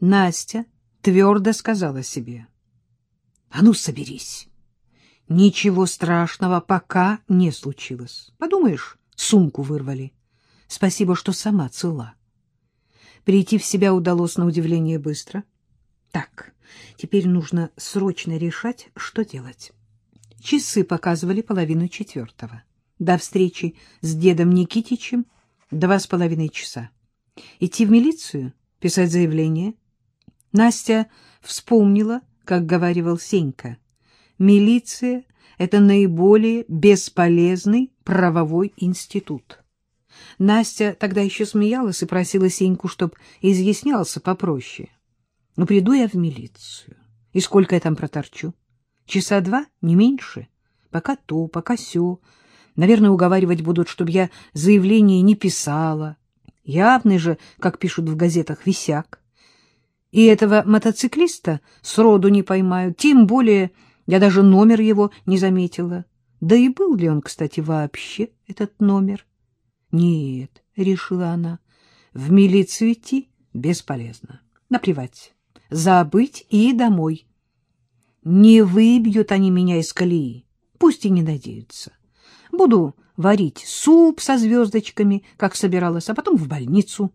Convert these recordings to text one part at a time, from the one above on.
Настя твердо сказала себе. — А ну, соберись. Ничего страшного пока не случилось. Подумаешь, сумку вырвали. Спасибо, что сама цела. Прийти в себя удалось на удивление быстро. Так, теперь нужно срочно решать, что делать. Часы показывали половину четвертого. До встречи с дедом Никитичем два с половиной часа. Идти в милицию, писать заявление. Настя вспомнила, как говаривал Сенька. Милиция — это наиболее бесполезный правовой институт. Настя тогда еще смеялась и просила Сеньку, чтоб изъяснялся попроще. Ну, приду я в милицию. И сколько я там проторчу? Часа два, не меньше. Пока то, пока сё. Наверное, уговаривать будут, чтобы я заявление не писала. Явный же, как пишут в газетах, висяк. И этого мотоциклиста сроду не поймаю, тем более я даже номер его не заметила. Да и был ли он, кстати, вообще, этот номер? Нет, — решила она, — в милицию идти бесполезно. Наплевать, забыть и домой. Не выбьют они меня из колеи, пусть и не надеются. Буду варить суп со звездочками, как собиралась, а потом в больницу.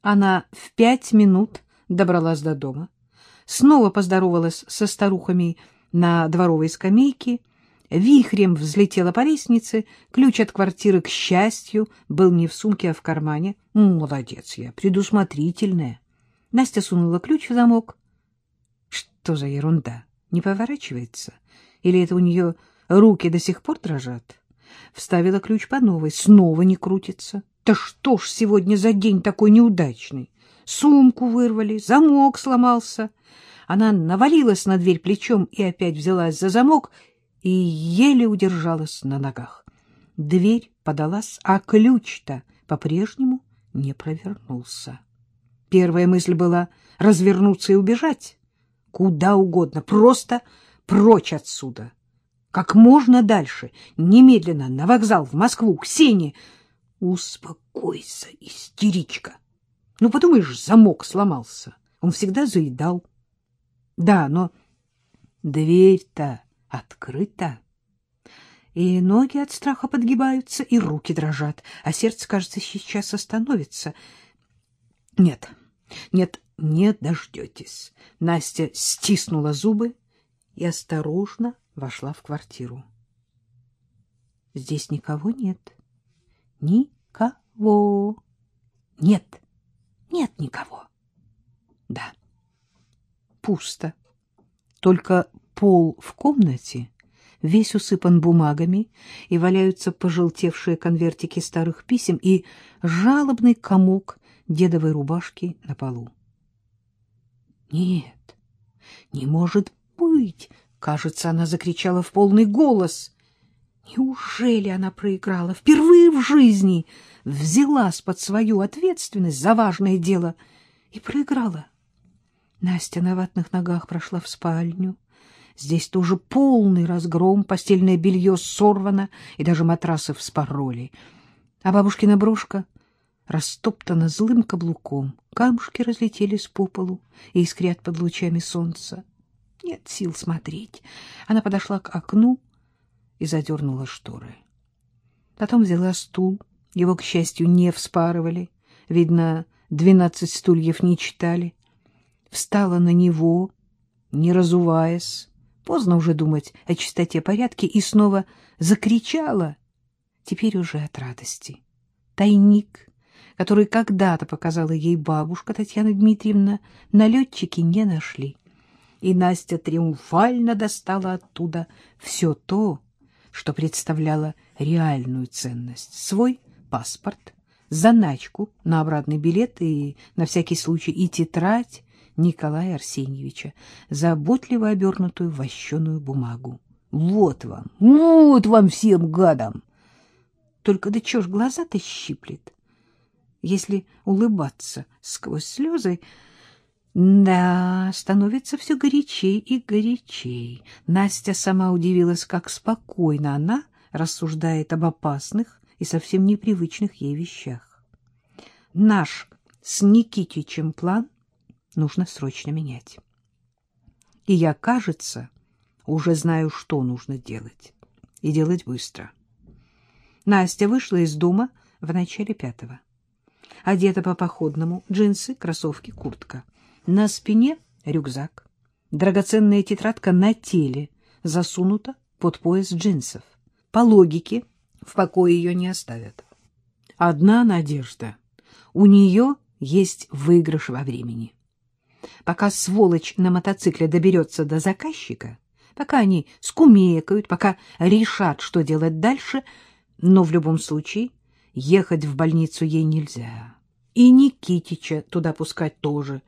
Она в пять минут добралась до дома, снова поздоровалась со старухами на дворовой скамейке, вихрем взлетела по лестнице, ключ от квартиры, к счастью, был не в сумке, а в кармане. Молодец я, предусмотрительная. Настя сунула ключ в замок. Что за ерунда? Не поворачивается? Или это у нее руки до сих пор дрожат? Вставила ключ по новой, снова не крутится. Да что ж сегодня за день такой неудачный? Сумку вырвали, замок сломался. Она навалилась на дверь плечом и опять взялась за замок и еле удержалась на ногах. Дверь подалась, а ключ-то по-прежнему не провернулся. Первая мысль была развернуться и убежать. Куда угодно, просто прочь отсюда. Как можно дальше, немедленно, на вокзал, в Москву, к Сене. Успокойся, истеричка. Ну, подумаешь, замок сломался. Он всегда заедал. Да, но дверь-то открыта. И ноги от страха подгибаются, и руки дрожат, а сердце, кажется, сейчас остановится. Нет, нет, не дождетесь. Настя стиснула зубы и осторожно вошла в квартиру. Здесь никого нет. Никого. Нет, нет никого. Да, пусто. Только пол в комнате весь усыпан бумагами, и валяются пожелтевшие конвертики старых писем и жалобный комок дедовой рубашки на полу. Нет, не может быть! Кажется, она закричала в полный голос. Неужели она проиграла? Впервые в жизни взялась под свою ответственность за важное дело и проиграла. Настя на ватных ногах прошла в спальню. Здесь тоже полный разгром, постельное белье сорвано, и даже матрасы вспороли. А бабушкина брошка растоптана злым каблуком. Камушки разлетелись по полу и искрят под лучами солнца. Нет сил смотреть. Она подошла к окну и задернула шторы. Потом взяла стул. Его, к счастью, не вспарывали. Видно, двенадцать стульев не читали. Встала на него, не разуваясь. Поздно уже думать о чистоте порядка, и снова закричала, теперь уже от радости. Тайник, который когда-то показала ей бабушка Татьяна Дмитриевна, налетчики не нашли и Настя триумфально достала оттуда все то, что представляло реальную ценность. Свой паспорт, заначку на обратный билет и, на всякий случай, и тетрадь Николая Арсеньевича, заботливо обернутую вощеную бумагу. Вот вам, вот вам всем гадам! Только да чё ж глаза-то щиплет? Если улыбаться сквозь слезы, да, становится все горячей и горячей. Настя сама удивилась, как спокойно она рассуждает об опасных и совсем непривычных ей вещах. Наш с Никитичем план нужно срочно менять. И я, кажется, уже знаю, что нужно делать. И делать быстро. Настя вышла из дома в начале пятого. Одета по походному, джинсы, кроссовки, куртка. На спине рюкзак. Драгоценная тетрадка на теле засунута под пояс джинсов. По логике, в покое ее не оставят. Одна надежда. У нее есть выигрыш во времени. Пока сволочь на мотоцикле доберется до заказчика, пока они скумекают, пока решат, что делать дальше, но в любом случае ехать в больницу ей нельзя. И Никитича туда пускать тоже.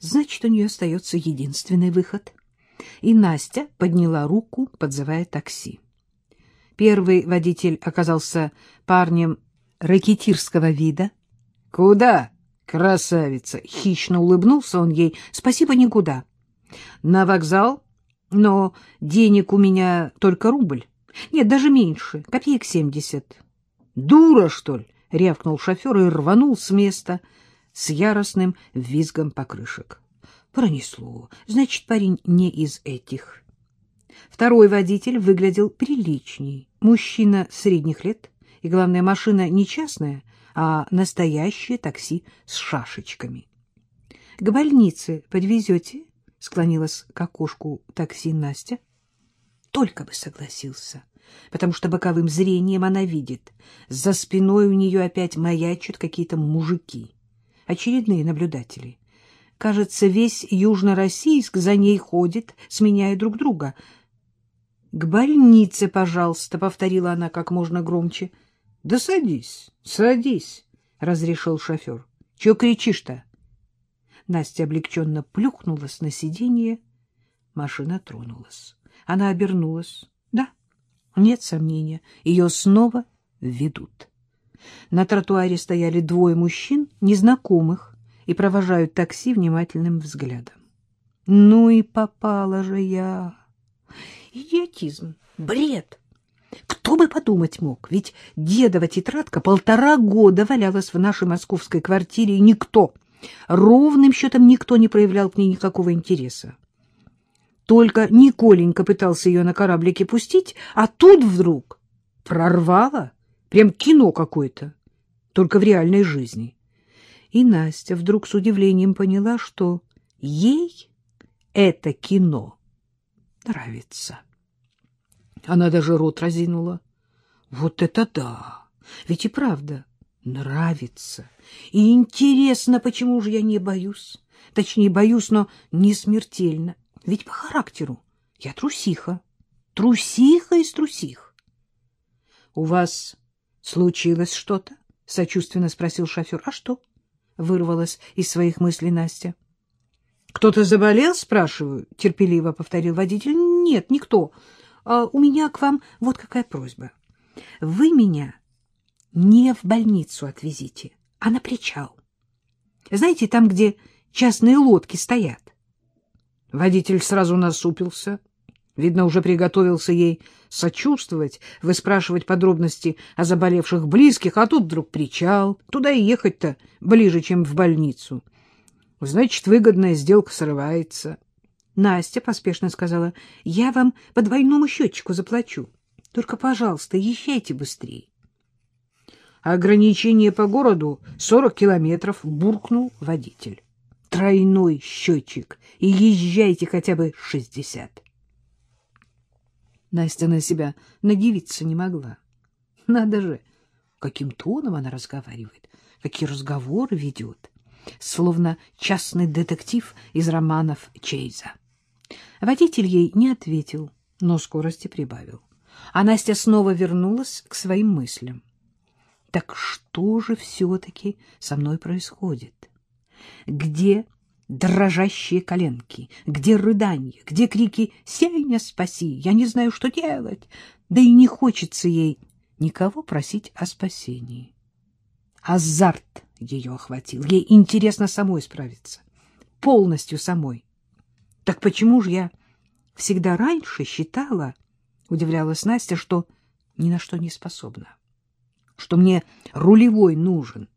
Значит, у нее остается единственный выход. И Настя подняла руку, подзывая такси. Первый водитель оказался парнем ракетирского вида. — Куда? Красавица! — хищно улыбнулся он ей. — Спасибо, никуда. — На вокзал? Но денег у меня только рубль. Нет, даже меньше, копеек семьдесят. — Дура, что ли? — рявкнул шофер и рванул с места с яростным визгом покрышек. Пронесло. Значит, парень не из этих. Второй водитель выглядел приличней. Мужчина средних лет, и, главное, машина не частная, а настоящее такси с шашечками. — К больнице подвезете? — склонилась к окошку такси Настя. Только бы согласился, потому что боковым зрением она видит. За спиной у нее опять маячат какие-то мужики, очередные наблюдатели. Кажется, весь Южно-Российск за ней ходит, сменяя друг друга —— К больнице, пожалуйста, — повторила она как можно громче. — Да садись, садись, — разрешил шофер. — Чего кричишь-то? Настя облегченно плюхнулась на сиденье. Машина тронулась. Она обернулась. Да, нет сомнения, ее снова ведут. На тротуаре стояли двое мужчин, незнакомых, и провожают такси внимательным взглядом. Ну и попала же я. Идиотизм, бред. Кто бы подумать мог, ведь дедова тетрадка полтора года валялась в нашей московской квартире, и никто, ровным счетом никто не проявлял к ней никакого интереса. Только Николенька пытался ее на кораблике пустить, а тут вдруг прорвало, прям кино какое-то, только в реальной жизни. И Настя вдруг с удивлением поняла, что ей это кино нравится. Она даже рот разинула. Вот это да! Ведь и правда нравится. И интересно, почему же я не боюсь. Точнее, боюсь, но не смертельно. Ведь по характеру я трусиха. Трусиха из трусих. — У вас случилось что-то? — сочувственно спросил шофер. — А что? — вырвалась из своих мыслей Настя. — Кто-то заболел, спрашиваю? — терпеливо повторил водитель. — Нет, никто. А у меня к вам вот какая просьба. Вы меня не в больницу отвезите, а на причал. Знаете, там, где частные лодки стоят. Водитель сразу насупился. Видно, уже приготовился ей сочувствовать, выспрашивать подробности о заболевших близких, а тут вдруг причал. Туда и ехать-то ближе, чем в больницу. Значит, выгодная сделка срывается. Настя поспешно сказала, — Я вам по двойному счетчику заплачу. Только, пожалуйста, езжайте быстрее. Ограничение по городу — сорок километров, — буркнул водитель. Тройной счетчик, и езжайте хотя бы шестьдесят. Настя на себя надевиться не могла. Надо же, каким тоном она разговаривает, какие разговоры ведет словно частный детектив из романов Чейза. Водитель ей не ответил, но скорости прибавил. А Настя снова вернулась к своим мыслям. Так что же все-таки со мной происходит? Где дрожащие коленки? Где рыдания? Где крики «Сеня, спаси!» Я не знаю, что делать. Да и не хочется ей никого просить о спасении. Азарт ее охватил. Ей интересно самой справиться. Полностью самой. Так почему же я всегда раньше считала, удивлялась Настя, что ни на что не способна? Что мне рулевой нужен,